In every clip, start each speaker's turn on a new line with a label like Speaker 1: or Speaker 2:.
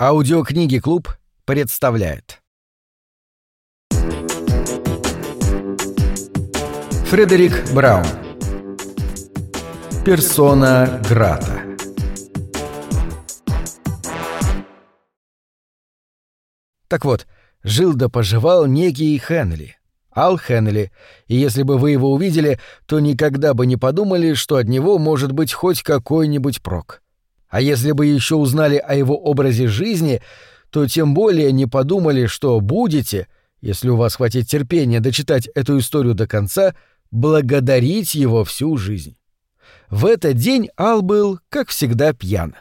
Speaker 1: Аудиокниги «Клуб» представляет. Фредерик Браун. Персона Грата. Так вот, жил да поживал некий Хенли. Ал Хенли, и если бы вы его увидели, то никогда бы не подумали, что от него может быть хоть какой-нибудь прок. А если бы еще узнали о его образе жизни, то тем более не подумали, что будете, если у вас хватит терпения дочитать эту историю до конца, благодарить его всю жизнь. В этот день Ал был, как всегда, пьян.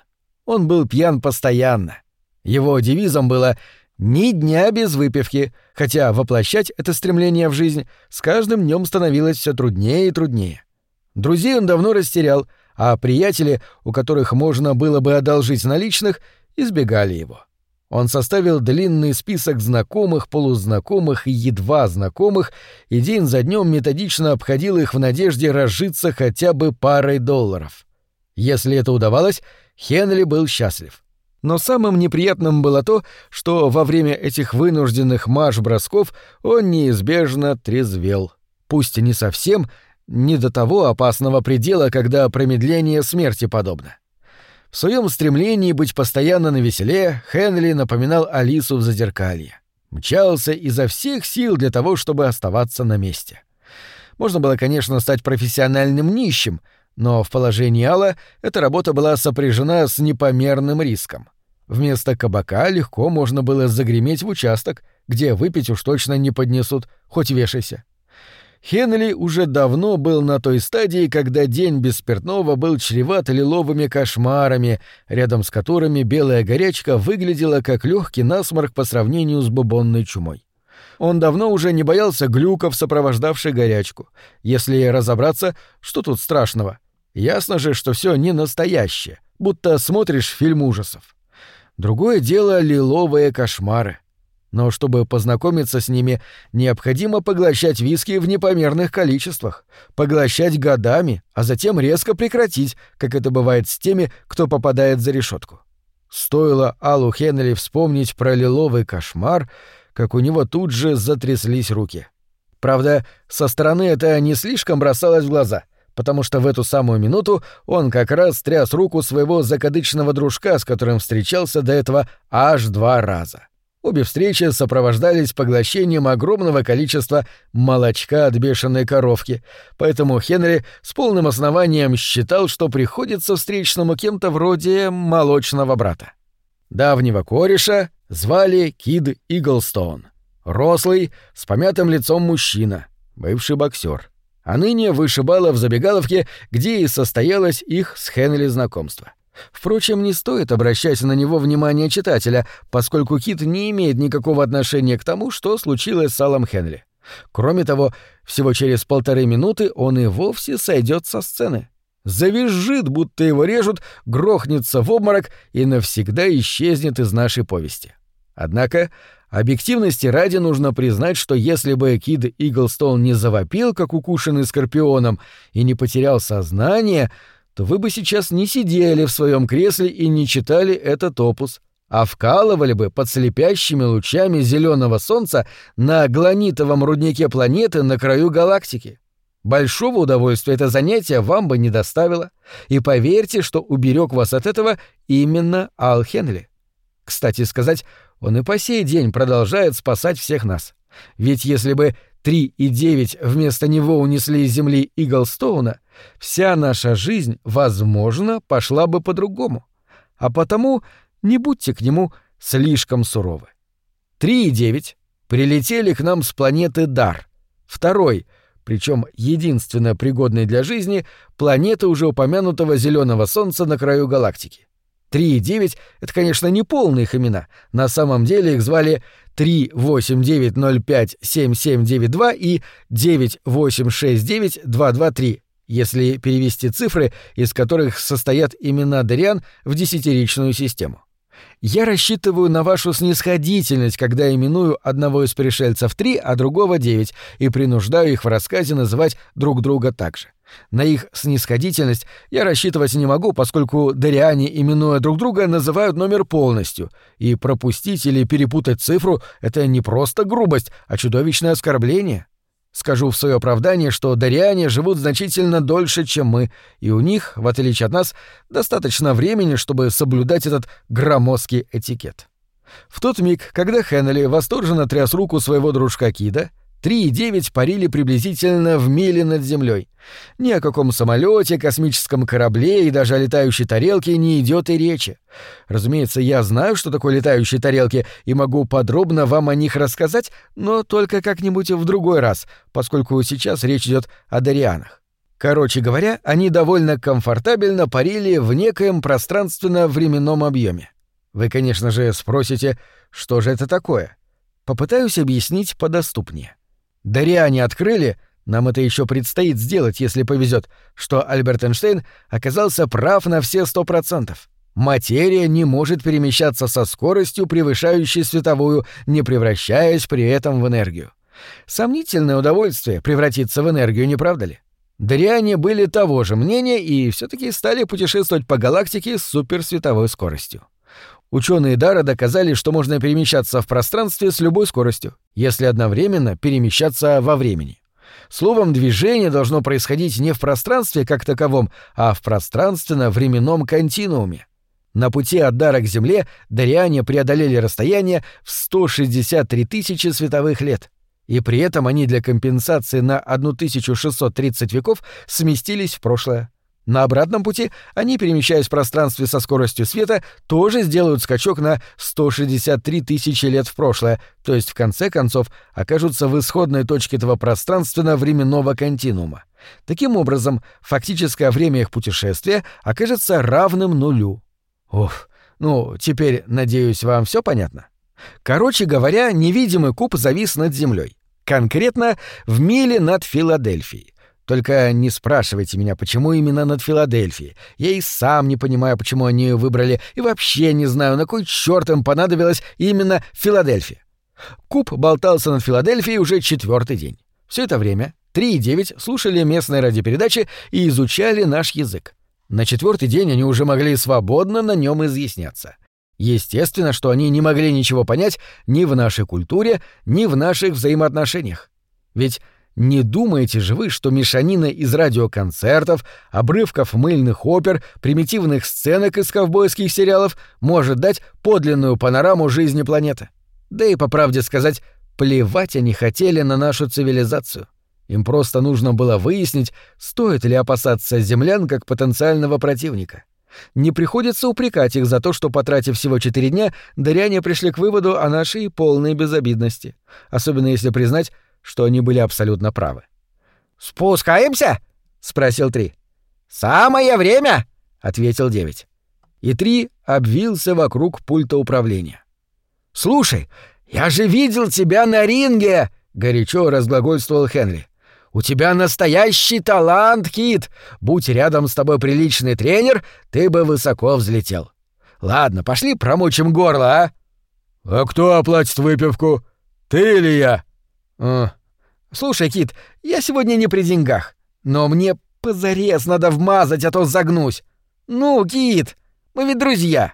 Speaker 1: Он был пьян постоянно. Его девизом было «ни дня без выпивки», хотя воплощать это стремление в жизнь с каждым днем становилось все труднее и труднее. Друзей он давно растерял — а приятели, у которых можно было бы одолжить наличных, избегали его. Он составил длинный список знакомых, полузнакомых и едва знакомых, и день за днем методично обходил их в надежде разжиться хотя бы парой долларов. Если это удавалось, Хенли был счастлив. Но самым неприятным было то, что во время этих вынужденных марш-бросков он неизбежно трезвел. Пусть и не совсем, не до того опасного предела, когда промедление смерти подобно. В своем стремлении быть постоянно на веселе Хенли напоминал Алису в зазеркалье. Мчался изо всех сил для того, чтобы оставаться на месте. Можно было, конечно, стать профессиональным нищим, но в положении Алла эта работа была сопряжена с непомерным риском. Вместо кабака легко можно было загреметь в участок, где выпить уж точно не поднесут, хоть вешайся. Хенли уже давно был на той стадии, когда день без спиртного был чреват лиловыми кошмарами, рядом с которыми белая горячка выглядела как легкий насморк по сравнению с бубонной чумой. Он давно уже не боялся глюков, сопровождавших горячку. Если разобраться, что тут страшного? Ясно же, что все не настоящее, будто смотришь фильм ужасов. Другое дело — лиловые кошмары. Но чтобы познакомиться с ними, необходимо поглощать виски в непомерных количествах, поглощать годами, а затем резко прекратить, как это бывает с теми, кто попадает за решетку. Стоило Аллу Хеннели вспомнить про лиловый кошмар, как у него тут же затряслись руки. Правда, со стороны это не слишком бросалось в глаза, потому что в эту самую минуту он как раз тряс руку своего закадычного дружка, с которым встречался до этого аж два раза. Обе встречи сопровождались поглощением огромного количества молочка от бешеной коровки, поэтому Хенри с полным основанием считал, что приходится встречному кем-то вроде молочного брата. Давнего кореша звали Кид Иглстоун. Рослый, с помятым лицом мужчина, бывший боксер. А ныне вышибала в забегаловке, где и состоялось их с Хенри знакомство. Впрочем, не стоит обращать на него внимание читателя, поскольку Кит не имеет никакого отношения к тому, что случилось с Аллом Хенли. Кроме того, всего через полторы минуты он и вовсе сойдет со сцены. Завизжит, будто его режут, грохнется в обморок и навсегда исчезнет из нашей повести. Однако, объективности ради нужно признать, что если бы Кид Иглстоун не завопил, как укушенный скорпионом, и не потерял сознание, то вы бы сейчас не сидели в своем кресле и не читали этот опус, а вкалывали бы под слепящими лучами зеленого солнца на гланитовом руднике планеты на краю галактики. Большого удовольствия это занятие вам бы не доставило, и поверьте, что уберег вас от этого именно Ал Хенли. Кстати сказать, он и по сей день продолжает спасать всех нас. Ведь если бы 3 и 9 вместо него унесли из земли Иглстоуна, вся наша жизнь, возможно, пошла бы по-другому. А потому не будьте к нему слишком суровы. 3 и 9 прилетели к нам с планеты Дар. Второй, причем единственно пригодной для жизни, планеты уже упомянутого зеленого солнца на краю галактики. 3 и 9 — это, конечно, не полные их имена. На самом деле их звали 389057792 и 9869223, если перевести цифры, из которых состоят имена Дариан в десятиричную систему. Я рассчитываю на вашу снисходительность, когда именую одного из пришельцев 3, а другого 9, и принуждаю их в рассказе называть друг друга так же. На их снисходительность я рассчитывать не могу, поскольку дариане, именуя друг друга, называют номер полностью, и пропустить или перепутать цифру — это не просто грубость, а чудовищное оскорбление. Скажу в свое оправдание, что дариане живут значительно дольше, чем мы, и у них, в отличие от нас, достаточно времени, чтобы соблюдать этот громоздкий этикет. В тот миг, когда Хеннели восторженно тряс руку своего дружка Кида, Три и девять парили приблизительно в миле над землей. Ни о каком самолете, космическом корабле и даже о летающей тарелке не идет и речи. Разумеется, я знаю, что такое летающие тарелки, и могу подробно вам о них рассказать, но только как-нибудь в другой раз, поскольку сейчас речь идет о Дарианах. Короче говоря, они довольно комфортабельно парили в некоем пространственно-временном объеме. Вы, конечно же, спросите, что же это такое? Попытаюсь объяснить подоступнее. Дариане открыли, нам это еще предстоит сделать, если повезет, что Альберт Эйнштейн оказался прав на все сто процентов. Материя не может перемещаться со скоростью, превышающей световую, не превращаясь при этом в энергию. Сомнительное удовольствие превратиться в энергию, не правда ли? Дариане были того же мнения и все таки стали путешествовать по галактике с суперсветовой скоростью. Ученые Дара доказали, что можно перемещаться в пространстве с любой скоростью, если одновременно перемещаться во времени. Словом, движение должно происходить не в пространстве как таковом, а в пространственно-временном континууме. На пути от Дара к Земле дариане преодолели расстояние в 163 тысячи световых лет. И при этом они для компенсации на 1630 веков сместились в прошлое. На обратном пути они, перемещаясь в пространстве со скоростью света, тоже сделают скачок на 163 тысячи лет в прошлое, то есть в конце концов окажутся в исходной точке этого пространственно-временного континуума. Таким образом, фактическое время их путешествия окажется равным нулю. Уф, ну, теперь, надеюсь, вам все понятно? Короче говоря, невидимый куб завис над землей. Конкретно в миле над Филадельфией. Только не спрашивайте меня, почему именно над Филадельфией. Я и сам не понимаю, почему они ее выбрали, и вообще не знаю, на кой черт им понадобилась именно Филадельфия. Куб болтался над Филадельфией уже четвертый день. Все это время три и девять слушали местные радиопередачи и изучали наш язык. На четвертый день они уже могли свободно на нем изъясняться. Естественно, что они не могли ничего понять ни в нашей культуре, ни в наших взаимоотношениях. Ведь не думаете же вы, что мешанина из радиоконцертов, обрывков мыльных опер, примитивных сценок из ковбойских сериалов может дать подлинную панораму жизни планеты? Да и, по правде сказать, плевать они хотели на нашу цивилизацию. Им просто нужно было выяснить, стоит ли опасаться землян как потенциального противника. Не приходится упрекать их за то, что, потратив всего четыре дня, дыряне пришли к выводу о нашей полной безобидности. Особенно если признать, что они были абсолютно правы.
Speaker 2: «Спускаемся?» — спросил Три. «Самое время!» — ответил Девять.
Speaker 1: И Три обвился вокруг пульта управления.
Speaker 2: «Слушай, я же видел тебя на ринге!» — горячо разглагольствовал Хенри. «У тебя настоящий талант, Кит! Будь рядом с тобой приличный тренер, ты бы высоко взлетел. Ладно, пошли промочим горло, а?»
Speaker 3: «А кто оплатит выпивку? Ты или я?»
Speaker 2: «А, слушай, Кит, я сегодня не при деньгах, но мне позарез надо вмазать, а то загнусь. Ну, Кит, мы ведь друзья».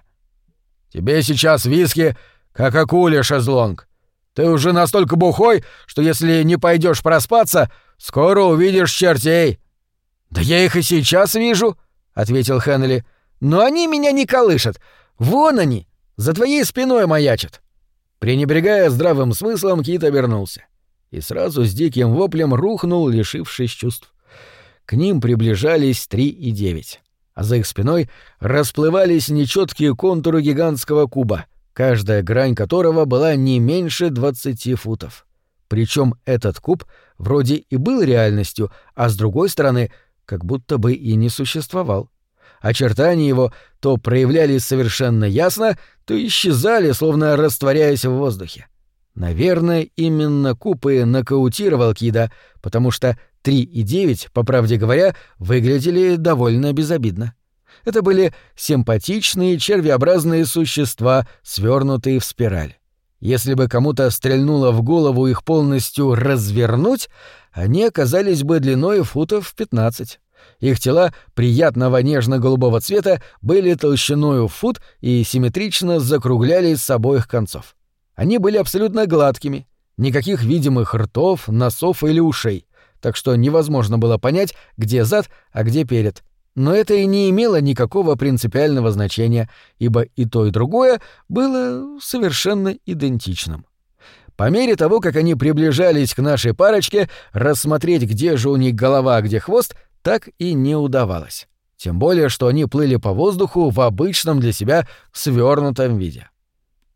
Speaker 3: «Тебе сейчас виски, как акуле шезлонг. Ты уже настолько бухой, что если не пойдешь проспаться, скоро увидишь чертей».
Speaker 2: «Да я их и сейчас вижу», — ответил Хеннели. «Но они меня не колышат. Вон они, за твоей спиной маячат».
Speaker 1: Пренебрегая здравым смыслом, Кит обернулся и сразу с диким воплем рухнул, лишившись чувств. К ним приближались три и девять, а за их спиной расплывались нечеткие контуры гигантского куба, каждая грань которого была не меньше двадцати футов. Причем этот куб вроде и был реальностью, а с другой стороны, как будто бы и не существовал. Очертания его то проявлялись совершенно ясно, то исчезали, словно растворяясь в воздухе. Наверное, именно Куп и нокаутировал Кида, потому что 3 и 9, по правде говоря, выглядели довольно безобидно. Это были симпатичные червеобразные существа, свернутые в спираль. Если бы кому-то стрельнуло в голову их полностью развернуть, они оказались бы длиной футов в 15. Их тела, приятного нежно-голубого цвета, были толщиною в фут и симметрично закруглялись с обоих концов. Они были абсолютно гладкими, никаких видимых ртов, носов или ушей, так что невозможно было понять, где зад, а где перед. Но это и не имело никакого принципиального значения, ибо и то, и другое было совершенно идентичным. По мере того, как они приближались к нашей парочке, рассмотреть, где же у них голова, а где хвост, так и не удавалось. Тем более, что они плыли по воздуху в обычном для себя свернутом виде.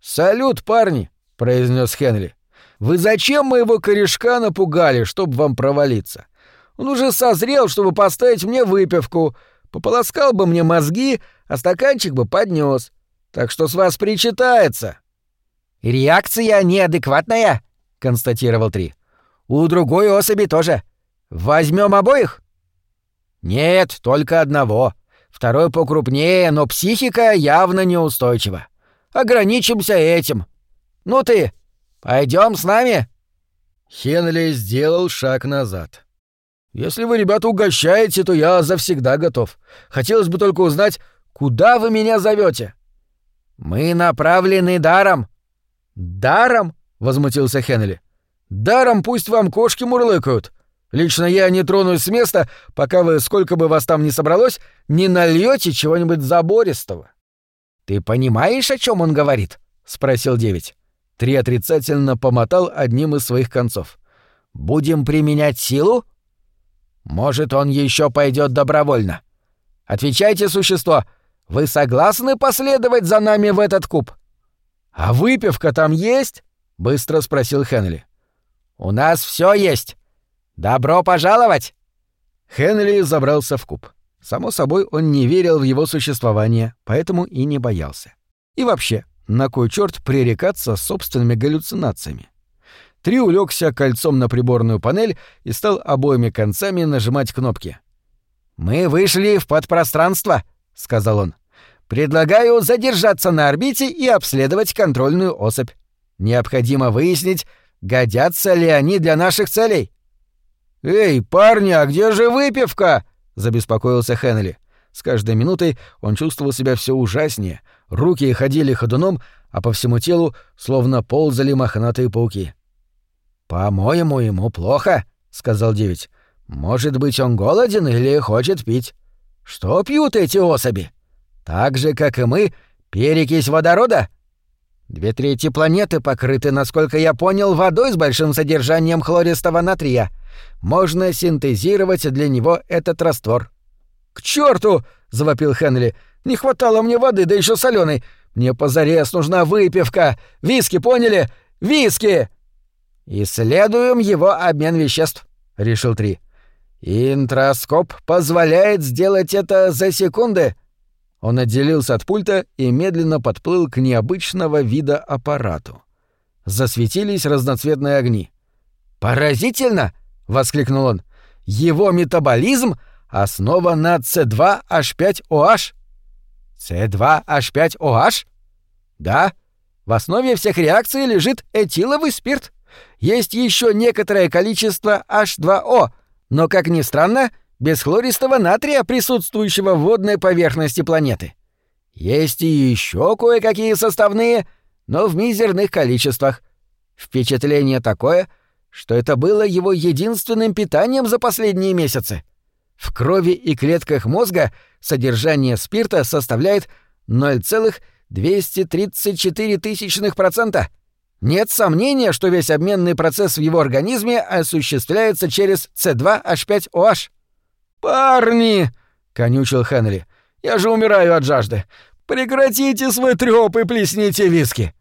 Speaker 1: «Салют, парни!» — произнес Хенри. «Вы зачем моего корешка напугали, чтобы вам провалиться? Он уже созрел, чтобы поставить мне выпивку, пополоскал бы мне мозги, а стаканчик бы поднес. Так что с вас причитается!»
Speaker 2: «Реакция неадекватная», — констатировал Три. «У другой особи тоже. Возьмем обоих?» «Нет, только одного. Второй покрупнее, но психика явно неустойчива. Ограничимся этим. Ну ты, пойдем с нами?»
Speaker 1: Хенли сделал шаг назад. «Если вы, ребята, угощаете, то я завсегда готов. Хотелось бы только узнать, куда вы меня зовете.
Speaker 2: «Мы направлены даром»,
Speaker 1: «Даром?» — возмутился Хеннели. «Даром пусть вам кошки мурлыкают. Лично я не тронусь с места, пока вы, сколько бы вас там ни собралось, не нальете чего-нибудь забористого».
Speaker 2: «Ты понимаешь, о чем он говорит?» — спросил девять.
Speaker 1: Три отрицательно помотал одним из своих концов.
Speaker 2: «Будем применять силу?» «Может, он еще пойдет добровольно. Отвечайте, существо, вы согласны последовать за нами в этот куб?»
Speaker 1: «А выпивка там есть?» — быстро спросил Хенли.
Speaker 2: «У нас все есть. Добро пожаловать!»
Speaker 1: Хенли забрался в куб. Само собой, он не верил в его существование, поэтому и не боялся. И вообще, на кой черт пререкаться собственными галлюцинациями? Три улегся кольцом на приборную панель и стал обоими концами нажимать кнопки.
Speaker 2: «Мы вышли в подпространство», — сказал он. Предлагаю задержаться на орбите и обследовать контрольную особь. Необходимо выяснить, годятся ли они для наших целей.
Speaker 1: «Эй, парни, а где же выпивка?» — забеспокоился Хенли. С каждой минутой он чувствовал себя все ужаснее, руки ходили ходуном, а по всему телу словно ползали мохнатые пауки.
Speaker 2: «По-моему, ему плохо», — сказал девять. «Может быть, он голоден или хочет пить? Что пьют эти особи?» Так же, как и мы, перекись водорода? Две трети планеты покрыты, насколько я понял, водой с большим содержанием хлористого натрия. Можно синтезировать для него этот раствор.
Speaker 1: К черту! завопил Хенли. Не хватало мне воды, да еще соленой. Мне позарез нужна выпивка. Виски, поняли? Виски!
Speaker 2: Исследуем его обмен веществ, решил Три. Интроскоп позволяет сделать это за секунды.
Speaker 1: Он отделился от пульта и медленно подплыл к необычного вида аппарату. Засветились разноцветные огни.
Speaker 2: «Поразительно!» — воскликнул он. «Его метаболизм основан на C2H5OH». C2H5OH? Да. В основе всех реакций лежит этиловый спирт. Есть еще некоторое количество H2O, но, как ни странно, без хлористого натрия, присутствующего в водной поверхности планеты. Есть и еще кое-какие составные, но в мизерных количествах. Впечатление такое, что это было его единственным питанием за последние месяцы. В крови и клетках мозга содержание спирта составляет 0,234%. Нет сомнения, что весь обменный процесс в его организме осуществляется через C2H5OH.
Speaker 1: «Парни!» — конючил Хенри. «Я же умираю от жажды. Прекратите свой трёп и плесните виски!»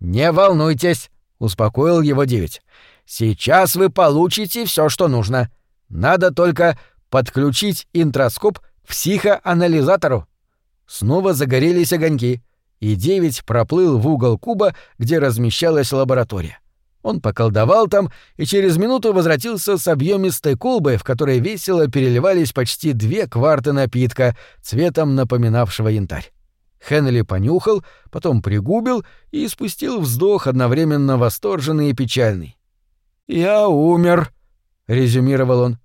Speaker 2: «Не волнуйтесь», — успокоил его девять. «Сейчас вы получите все, что нужно. Надо только подключить интроскоп к психоанализатору». Снова загорелись огоньки, и девять проплыл в угол куба, где размещалась лаборатория. Он поколдовал там и через минуту возвратился с объемистой колбой, в которой весело переливались почти две кварты напитка, цветом напоминавшего янтарь. Хеннели понюхал, потом пригубил и спустил вздох одновременно восторженный и печальный. «Я умер», — резюмировал он.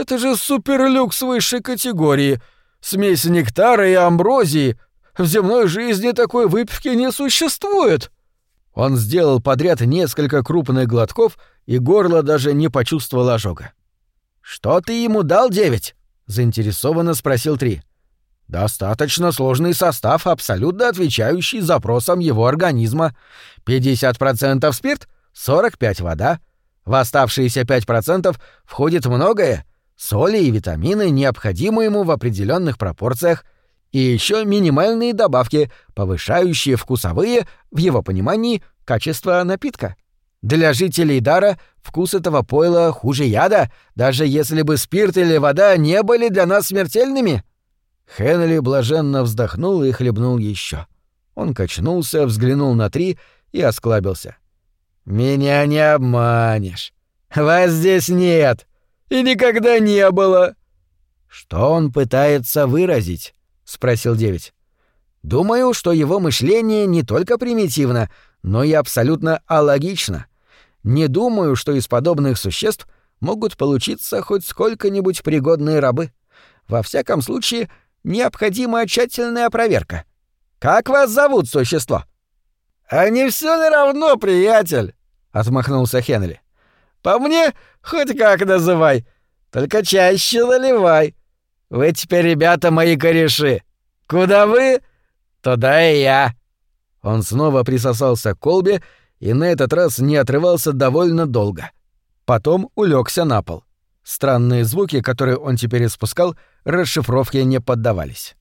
Speaker 3: Это же суперлюкс высшей категории. Смесь нектара и амброзии. В земной жизни такой выпивки не существует.
Speaker 1: Он сделал подряд несколько крупных глотков, и горло даже не почувствовало ожога. «Что ты ему дал, девять?» — заинтересованно спросил Три. «Достаточно сложный состав, абсолютно отвечающий запросам его организма. 50% спирт, 45% вода. В оставшиеся 5% входит многое, соли и витамины, необходимые ему в определенных пропорциях, и еще минимальные добавки, повышающие вкусовые, в его понимании, качество напитка. Для жителей Дара вкус этого пойла хуже яда, даже если бы спирт или вода не были для нас смертельными. Хенли блаженно вздохнул и хлебнул еще. Он качнулся, взглянул на три и осклабился. «Меня не обманешь. Вас здесь нет. И никогда не было». «Что он пытается выразить?» — спросил девять. «Думаю, что его мышление не только примитивно, но и абсолютно алогично. Не думаю, что из подобных существ могут получиться хоть сколько-нибудь пригодные рабы. Во всяком случае, необходима тщательная проверка. Как вас зовут, существо?» «А не все ли равно, приятель?» — отмахнулся Хенри. «По мне, хоть как называй, только чаще наливай. Вы теперь, ребята, мои кореши. Куда вы, туда и я». Он снова присосался к колбе и на этот раз не отрывался довольно долго. Потом улегся на пол. Странные звуки, которые он теперь испускал, расшифровке не поддавались.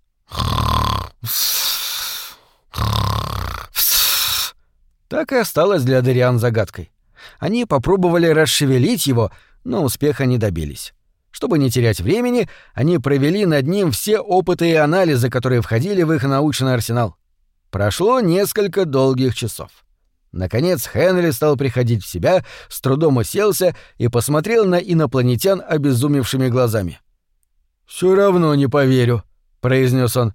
Speaker 1: Так и осталось для Дариан загадкой. Они попробовали расшевелить его, но успеха не добились. Чтобы не терять времени, они провели над ним все опыты и анализы, которые входили в их научный арсенал. Прошло несколько долгих часов. Наконец Хенри стал приходить в себя, с трудом уселся и посмотрел на инопланетян обезумевшими глазами. «Все равно не поверю», — произнес он.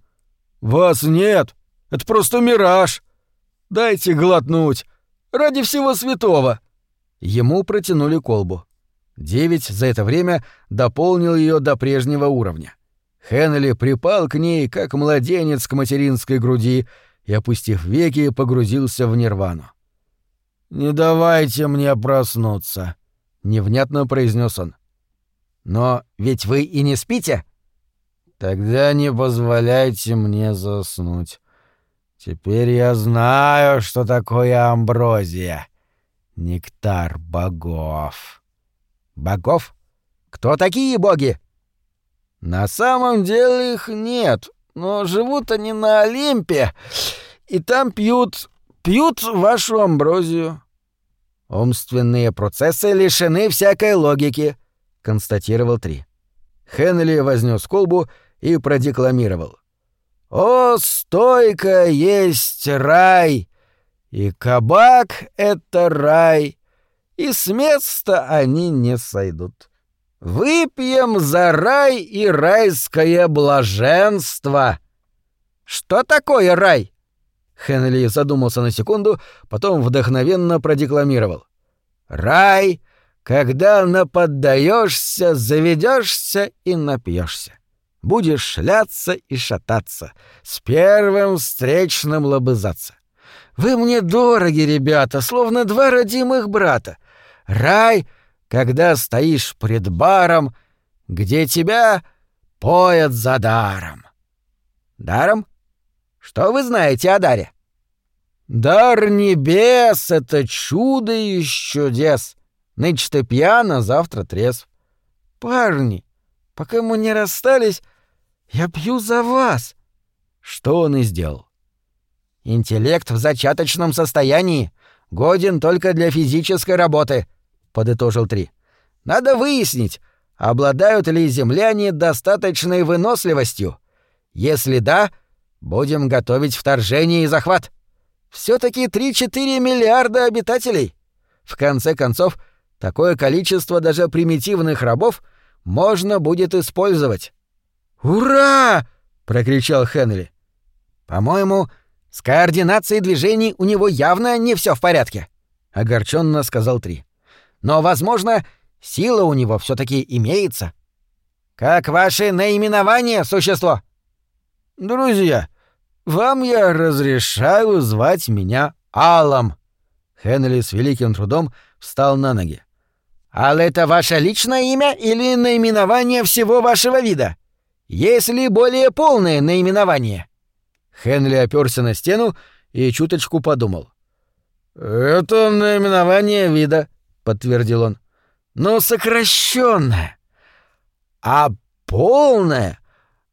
Speaker 1: «Вас нет! Это просто мираж! Дайте глотнуть! Ради всего святого!» Ему протянули колбу. Девять за это время дополнил ее до прежнего уровня. Хенли припал к ней, как младенец к материнской груди, и, опустив веки, погрузился в нирвану. «Не давайте мне проснуться», — невнятно произнес он. «Но ведь вы и не спите?» «Тогда не позволяйте мне заснуть. Теперь я знаю, что такое амброзия. Нектар богов». «Богов? Кто такие боги?» «На самом деле их нет, но живут они на Олимпе, и там пьют... пьют вашу амброзию. «Умственные процессы лишены всякой логики», — констатировал Три. Хенли вознес колбу и продекламировал. «О, стойка есть рай, и кабак — это рай, и с места они не сойдут. Выпьем за рай и райское блаженство!» «Что такое рай?» Хенли задумался на секунду, потом вдохновенно продекламировал. «Рай, когда наподдаешься, заведешься и напьешься. Будешь шляться и шататься, с первым встречным лобызаться. Вы мне дороги, ребята, словно два родимых брата. Рай, когда стоишь пред баром, где тебя поят за даром. Даром? Что вы знаете о даре? Дар небес — это чудо из чудес. Нынче ты пьяна, завтра трезв. Парни, пока мы не расстались, я пью за вас. Что он и сделал. Интеллект в зачаточном состоянии, годен только для физической работы, подытожил Три. Надо выяснить, обладают ли земляне достаточной выносливостью. Если да — Будем готовить вторжение и захват. Все-таки 3-4 миллиарда обитателей. В конце концов, такое количество даже примитивных рабов можно будет использовать. «Ура!» — прокричал Хенри. «По-моему, с координацией движений у него явно не все в порядке», — огорченно сказал Три. «Но, возможно, сила у него все таки имеется».
Speaker 2: Как ваше наименование, существо?
Speaker 1: Друзья, вам я разрешаю звать меня Алом. Хенли с великим трудом встал на ноги.
Speaker 2: Ал это ваше личное имя или наименование всего вашего вида? Есть ли более полное наименование?
Speaker 1: Хенли оперся на стену и чуточку подумал. «Это наименование вида», — подтвердил он. «Но сокращенное. А полное...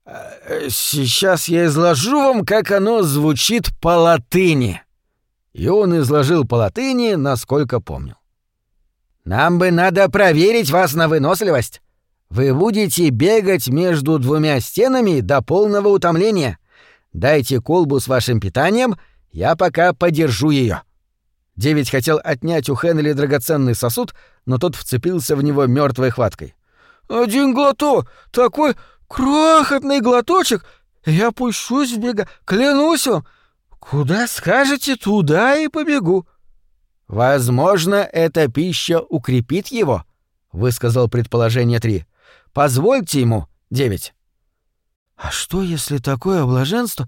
Speaker 1: Э, сейчас я изложу вам, как оно звучит по латыни». И он изложил по латыни, насколько помнил.
Speaker 2: «Нам бы надо проверить вас на выносливость. Вы будете бегать между двумя стенами до полного утомления. Дайте колбу с вашим питанием, я пока подержу ее. Девять хотел отнять у Хенли драгоценный сосуд, но тот вцепился в него мертвой хваткой.
Speaker 1: «Один глоток! Такой крохотный глоточек! Я пущусь в бега, клянусь вам! Куда скажете, туда и побегу!»
Speaker 2: «Возможно, эта пища укрепит его», — высказал предположение три. «Позвольте ему, девять».
Speaker 1: «А что, если такое блаженство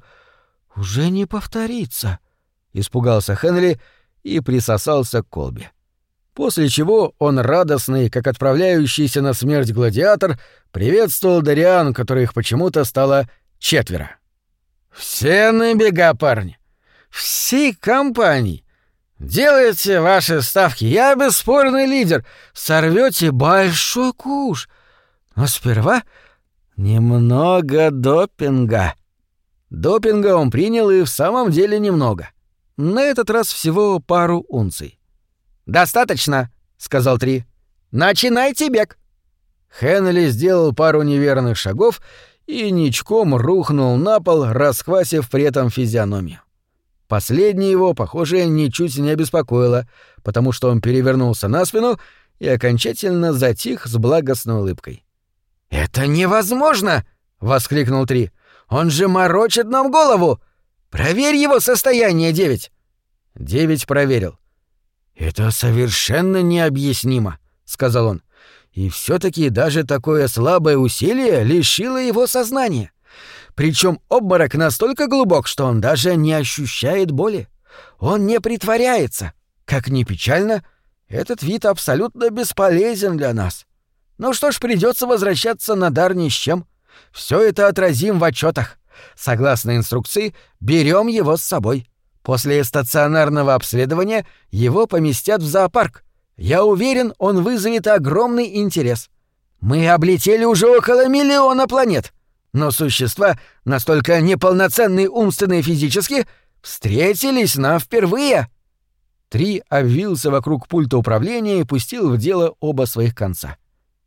Speaker 1: уже не повторится?» — испугался Хенри и присосался к колбе. После чего он радостный, как отправляющийся на смерть гладиатор, приветствовал Дариан, которых почему-то стало четверо. «Все на бега, парни! Всей компании! Делайте ваши ставки, я бесспорный лидер, сорвете большой куш! Но сперва Немного допинга. Допинга он принял и в самом деле немного. На этот раз всего пару унций.
Speaker 2: «Достаточно», — сказал Три. «Начинайте бег».
Speaker 1: Хеннели сделал пару неверных шагов и ничком рухнул на пол, расквасив при этом физиономию. Последнее его, похоже, ничуть не обеспокоило, потому что он перевернулся на спину и окончательно затих с благостной улыбкой.
Speaker 2: «Это невозможно!» — воскликнул Три. «Он же морочит нам голову! Проверь его состояние, Девять!»
Speaker 1: Девять проверил. «Это совершенно необъяснимо», — сказал он. «И все таки даже такое слабое усилие лишило его сознания. Причем обморок настолько глубок, что он даже не ощущает боли. Он не притворяется. Как ни печально, этот вид абсолютно бесполезен для нас. Ну что ж, придется возвращаться на дар ни с чем. Все это отразим в отчетах. Согласно инструкции, берем его с собой. После стационарного обследования его поместят в зоопарк. Я уверен, он вызовет огромный интерес. Мы облетели уже около миллиона планет. Но существа, настолько неполноценные умственно и физически, встретились нам впервые. Три обвился вокруг пульта управления и пустил в дело оба своих конца.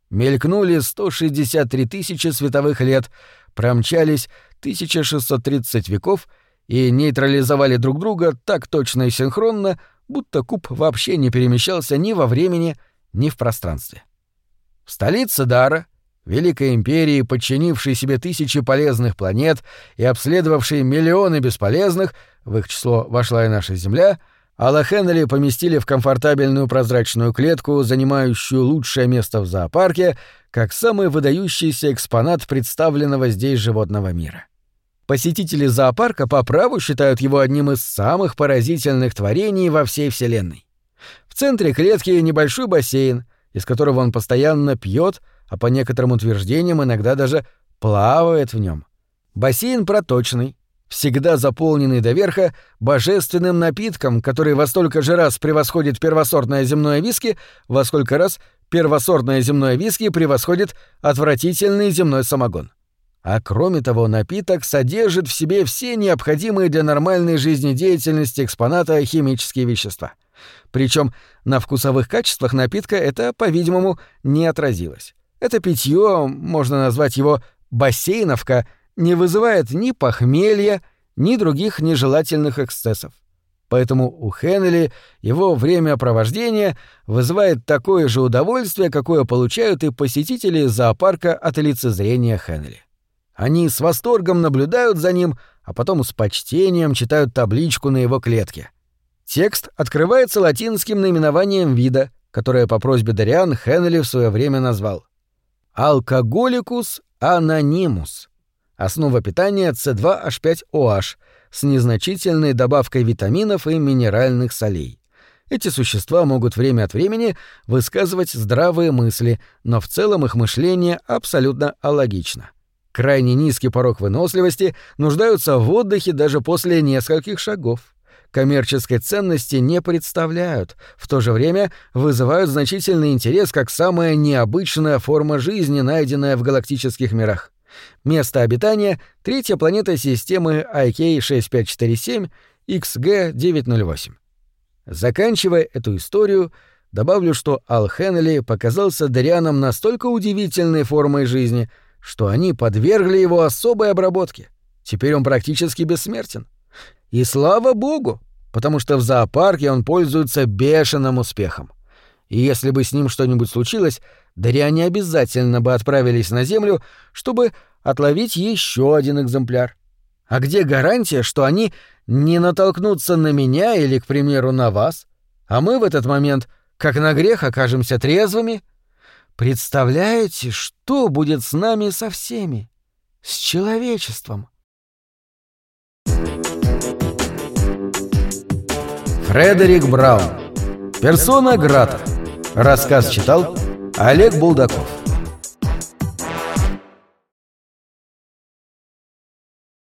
Speaker 1: Мелькнули 163 тысячи световых лет, промчались 1630 веков и нейтрализовали друг друга так точно и синхронно, будто куб вообще не перемещался ни во времени, ни в пространстве. В столице Дара, Великой империи, подчинившей себе тысячи полезных планет и обследовавшей миллионы бесполезных, в их число вошла и наша Земля — Алла Хеннели поместили в комфортабельную прозрачную клетку, занимающую лучшее место в зоопарке, как самый выдающийся экспонат представленного здесь животного мира. Посетители зоопарка по праву считают его одним из самых поразительных творений во всей Вселенной. В центре клетки небольшой бассейн, из которого он постоянно пьет, а по некоторым утверждениям иногда даже плавает в нем. Бассейн проточный, всегда заполненный до верха божественным напитком, который во столько же раз превосходит первосортное земное виски, во сколько раз первосортное земное виски превосходит отвратительный земной самогон. А кроме того, напиток содержит в себе все необходимые для нормальной жизнедеятельности экспоната химические вещества. Причем на вкусовых качествах напитка это, по-видимому, не отразилось. Это питье, можно назвать его бассейновка, не вызывает ни похмелья, ни других нежелательных эксцессов. Поэтому у Хеннели его времяпровождение вызывает такое же удовольствие, какое получают и посетители зоопарка от лицезрения Хеннели. Они с восторгом наблюдают за ним, а потом с почтением читают табличку на его клетке. Текст открывается латинским наименованием вида, которое по просьбе Дариан Хеннели в свое время назвал. Алкоголикус анонимус. Основа питания C2H5OH с незначительной добавкой витаминов и минеральных солей. Эти существа могут время от времени высказывать здравые мысли, но в целом их мышление абсолютно алогично. Крайне низкий порог выносливости нуждаются в отдыхе даже после нескольких шагов. Коммерческой ценности не представляют, в то же время вызывают значительный интерес как самая необычная форма жизни, найденная в галактических мирах. Место обитания — третья планета системы IK-6547 XG-908. Заканчивая эту историю, добавлю, что Ал Хенли показался Дарианам настолько удивительной формой жизни, что они подвергли его особой обработке. Теперь он практически бессмертен. И слава богу, потому что в зоопарке он пользуется бешеным успехом. И если бы с ним что-нибудь случилось, Дариане обязательно бы отправились на Землю, чтобы отловить еще один экземпляр. А где гарантия, что они не натолкнутся на меня или, к примеру, на вас, а мы в этот момент, как на грех, окажемся трезвыми? Представляете, что будет с нами со всеми? С человечеством?
Speaker 2: Фредерик Браун. Персона Грата. Рассказ читал Олег Булдаков.